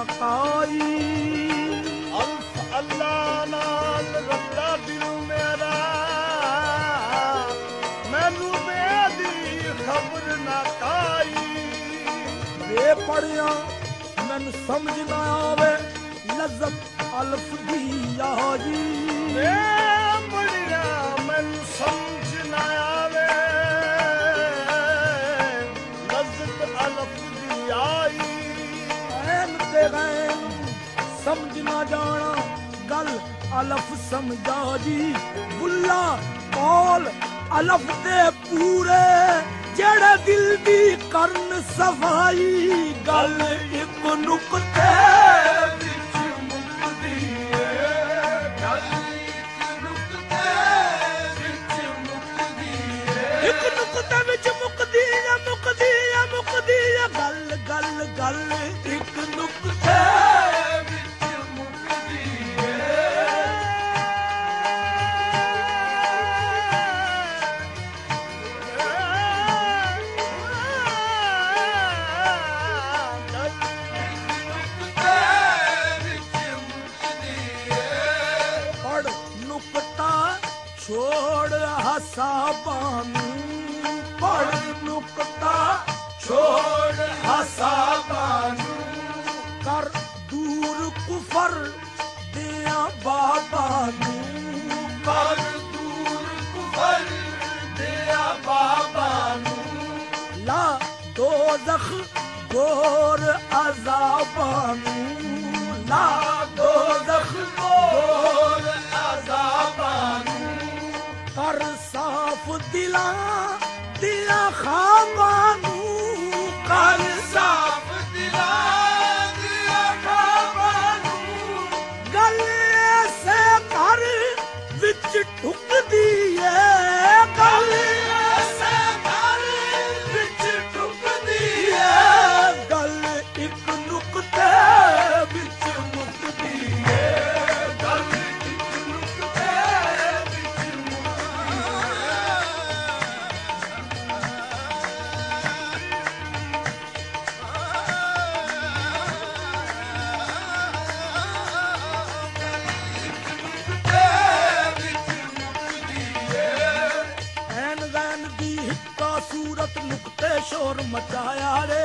ਖਬਰ ਨਾ ਕਾਈ ਅਲਫ ਅੱਲਾ ਨਾਲ ਰੱਤਾ ਦਿਲ ਮੇਰਾ ਮੈਨੂੰ ਬੇਦੀ ਖਬਰ ਨਾ ਕਾਈ। ਪੜਿਆ ਮੈਨੂੰ ਸਮਝ ਨਾ ਆਵੇ ਲਜ਼ਤ ਅਲਫ ਦੀ ਆ ਜੀ ਵੇ ਅਲਫ ਸਮਝਾ ਜੀ। ਬੁੱਲਾ ਕੌਲ ਅਲਫ ਦੇ ਪੂਰੇ। ਜਿਹੜੇ ਦਿਲ ਦੀ ਕਰਨ ਸਫ਼ਾਈ, ਗੱਲ ਇੱਕ ਨੁਕਤੇ ਵਿੱਚ ਮੁੱਕਦੀ ਏ। ਗੱਲ ਇੱਕ ਨੁਕਤੇ ਵਿੱਚ ਮੁੱਕਦੀ ਏ। ਇੱਕ ਨੁਕਤੇ ਵਿੱਚ ਮੁੱਕਦੀ ਏ ਮੁੱਕਦੀ ਏ ਮੁੱਕਦੀ ਏ। ਗੱਲ ਗੱਲ ਗੱਲ ਛੋੜ ਹਸਾਬਾਂ ਨੂੰ ਪੜ ਨੁਕਤਾ ਛੋੜ ਹਸਾਬਾਂ ਨੂੰ ਕਰ ਦੂਰ ਕੁਫਰ ਦਿਆਂ ਬਾਬਾ ਨੂੰ ਕਰ ਦੂਰ ਕੁਫਰ ਦਿਆਂ ਬਾਬਾ ਨੂੰ ਲਾ ਦੋਜ਼ਖ ਗੋਰ ਅਜ਼ਾਬਾਂ ਨੂੰ ਲਾ ਸਾਫ਼ ਮਚਾਇਆ ਰੇ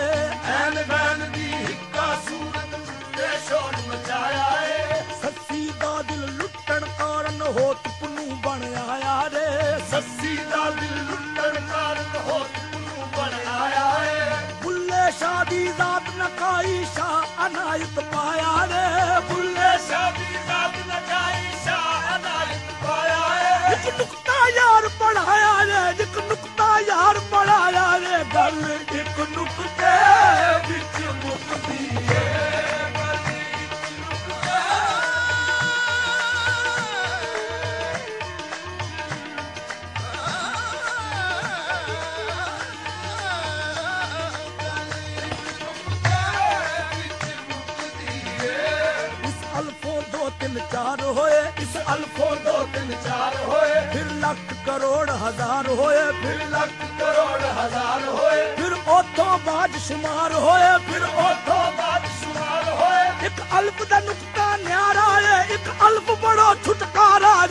ਐਨ ਵੈਨ ਦੀ ਹਿੱਕਾ ਸੂਰਤ ਨੁਕਤੇ ਸ਼ੋਰ ਮਚਾਇਆ ਏ। ਸੱਸੀ ਦਾ ਦਿਲ ਲੁੱਟਣ ਕਾਰਨ ਹੋਤ ਪੁਨੂੰ ਬਣ ਆਇਆ ਰੇ ਸੱਸੀ ਦਾ ਦਿਲ ਲੁੱਟਣ ਕਾਰਨ ਹੋਤ ਪੁਨੂੰ ਬਣ ਆਇਆ ਏ। ਬੁੱਲੇ ਸ਼ਾਹ ਦੀ ਜ਼ਾਤ ਨਕਾਈ ਸ਼ਾਹ ਅਨਾਇਤ ਪਾਇਆ ਰੇ ਬੁੱਲੇ ਸ਼ਾਹ ਦੀ ਜ਼ਾਤ ਨਕਾਈ ਸ਼ਾਹ ਅਨਾਇਤ ਪਾਇਆ ਏ। ਇੱਕ ਨੁਕਤਾ ਯਾਰ ਪੜਾਇਆ ਇੱਕ ਨੁਕਤੇ ਵਿੱਚ ਤਿੰਨ ਚਾਰ ਹੋਏ, ਇਸ ਅਲਫੋਂ ਦੋ ਤਿੰਨ ਚਾਰ ਹੋਏ। ਫਿਰ ਲੱਖ ਕਰੋੜ ਹਜ਼ਾਰ ਹੋਏ, ਫਿਰ ਲੱਖ ਕਰੋੜ ਹਜ਼ਾਰ ਹੋਏ। ਫਿਰ ਉਥੋਂ ਬਾਅਦ ਸ਼ੁਮਾਰ ਹੋਏ, ਫਿਰ ਉਥੋਂ ਬਾਅਦ ਸ਼ੁਮਾਰ ਹੋਏ। ਇੱਕ ਅਲਫ ਦਾ ਨੁਕਤਾ ਨਿਆਰਾ ਏ, ਇੱਕ ਅਲਫ ਬੜਾ ਛੁਟਕਾਰਾ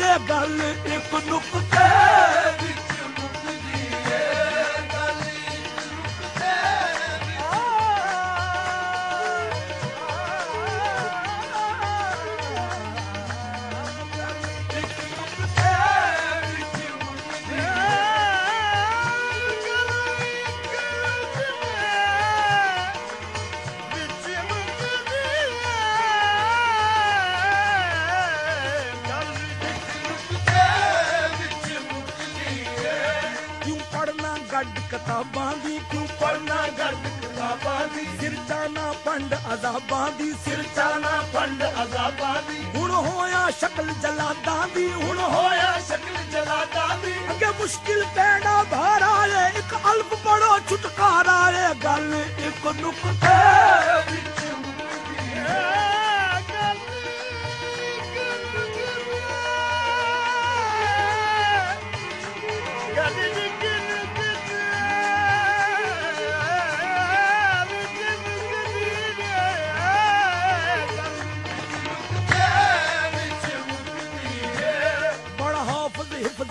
ਕਿਤਾਬਾਂ ਦੀ ਕਿਉਂ ਪੜਨਾ ਗੱਡ ਕਿਤਾਬਾਂ ਦੀ। ਸਿਰ ਚਾਨਾ ਪੰਡ ਅਜ਼ਾਬਾਂ ਦੀ। ਸਿਰ ਚਾਨਾ ਪੰਡ ਅਜ਼ਾਬਾਂ ਦੀ। ਹੁਣ ਹੋਇਆ ਸ਼ਕਲ ਜਲਾਦਾਂ ਦੀ। ਹੁਣ ਹੋਇਆ ਸ਼ਕਲ ਜਲਾਦਾਂ ਦੀ। ਅੱਗੇ ਮੁਸ਼ਕਿਲ ਪੈਣਾ ਭਾਰਾ ਏ ਇੱਕ ਅਲਫ ਬੜੋ ਛੁਟਕਾਰਾ ਏ ਗੱਲ ਇੱਕ ਨੁਕਤੇ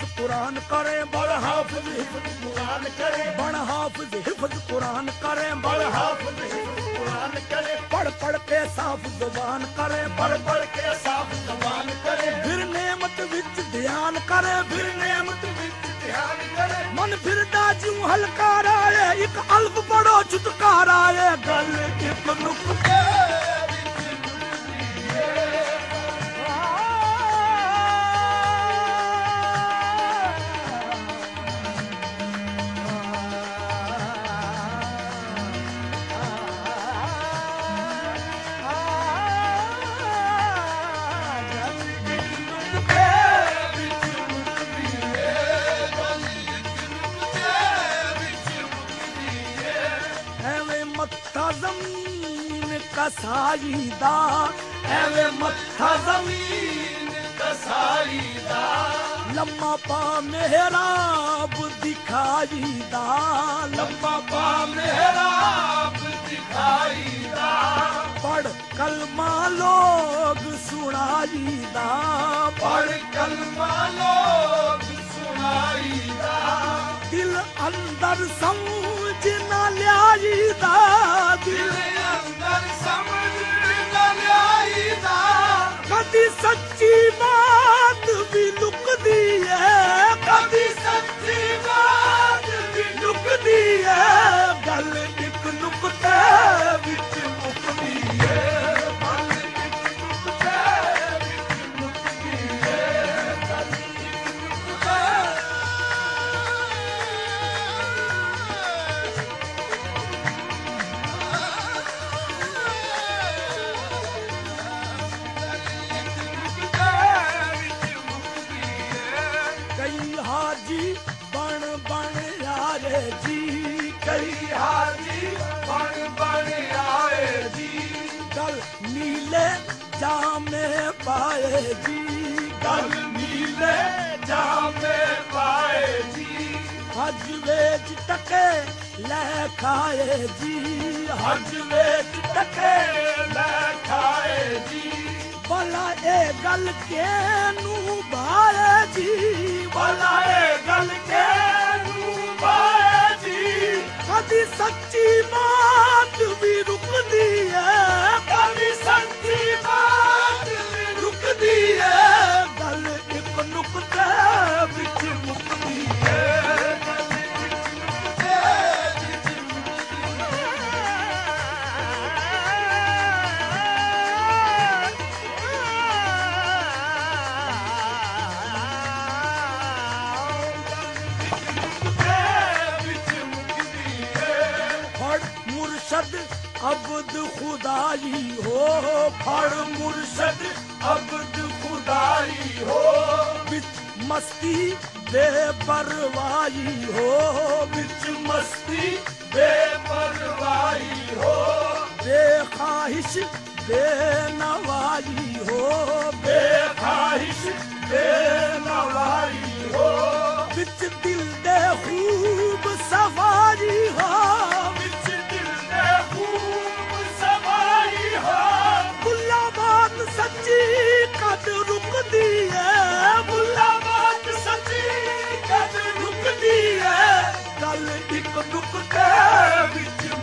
ਕਰੇ ਬੜ ਹਾਫਿਜ਼ ਹਿਫਜ਼ ਕੁਰਾਨ ਕਰੇ ਬਣ ਹਾਫਿਜ਼ ਹਿਫਜ਼ ਕੁਰਾਨ ਕਰੇ ਬੜ ਹਾਫਿਜ਼ ਹਿਫਜ਼ ਕੁਰਾਨ ਕਰੇ ਪੜ ਪੜ ਕੇ ਸਾਫ਼ ਜ਼ਬਾਨ ਕਰੇ ਪੜ ਪੜ ਕੇ ਸਾਫ਼ ਜ਼ਬਾਨ ਕਰੇ ਫਿਰ ਨੇਮਤ ਵਿੱਚ ਧਿਆਨ ਕਰੇ ਫਿਰ ਨੇਮਤ ਵਿੱਚ ਧਿਆਨ ਕਰੇ ਮਨ ਫਿਰਦਾ ਜਿਉ ਹਲਕਾਰਾ ਏ ਇੱਕ ਅਲਫ ਪੜੋ ਛੁਟਕਾਰਾ ਏ ਗੱਲ ਇੱਕ ਨੁਕਤੇ ਕਸਾਈ ਦਾ ਐਵੇਂ ਮੱਥਾ ਜ਼ਮੀਨ ਕਸਾਈ ਦਾ ਲੰਮਾ ਪਾ ਮਿਹਰਾਬ ਦਿਖਾਈ ਦਾ ਲੰਮਾ ਪਾ ਮਿਹਰਾਬ ਦਿਖਾਈ ਦਾ ਪੜ ਕਲਮਾ ਲੋਗ ਸੁਣਾਈ ਦਾ ਪੜ ਕਲਮਾ ਲੋਕ ਸੁਣਾਈ ਦਾ ਦਿਲ ਅੰਦਰ ਸਮਝ ਨਾ ਲਿਆਈ ਦਾ ਦਿਲ ਕਦੀ ਸੱਚੀ ਬਾਤ ਵੀ ਲੁਕਦੀ ਹੈ ਕਦੀ ਸੱਚੀ ਬਾਤ ਵੀ ਲੁਕਦੀ ਹੈ ਗੱਲ ਜੀ ਕਈ ਹਾਜੀ ਬਣ ਬਣ ਆਏ ਜੀ। ਗਲ ਨੀਲੇ ਜਾਮੇ ਪਾਏ ਜੀ। ਗਲ ਨੀਲੇ ਜਾਮੇ ਪਾਏ ਜੀ। ਹਜ ਵੇਚ ਟਕੇ ਲੈ ਖਾਏ ਜੀ। ਹਜ ਵੇਚ ਟਕੇ ਲੈ ਖਾਏ ਜੀ। ਭਲਾ ਇਹ ਗੱਲ ਕਿਨੂੰ ਬਾਏ ਜੀ? ਭਲਾ ਇਹ ਗੱਲ ਬਾਏ ਜੀ ਕਦੀ ਸੱਚੀ ਖੁਦਾਈ ਹੋ, ਫੜ ਮੁਰਸ਼ਦ ਅਬਦ ਖੁਦਾਈ ਹੋ। ਵਿੱਚ ਮਸਤੀ ਬੇਪਰਵਾਹੀ ਹੋ, ਵਿੱਚ ਮਸਤੀ ਬੇਪਰਵਾਹੀ ਹੋ। ਬੇਖਾਹਿਸ਼ ਬੇਨਵਾਈ ਹੋ, ਬੇਖਾਹਿਸ਼ ਬੇਨਵਾਈ love you.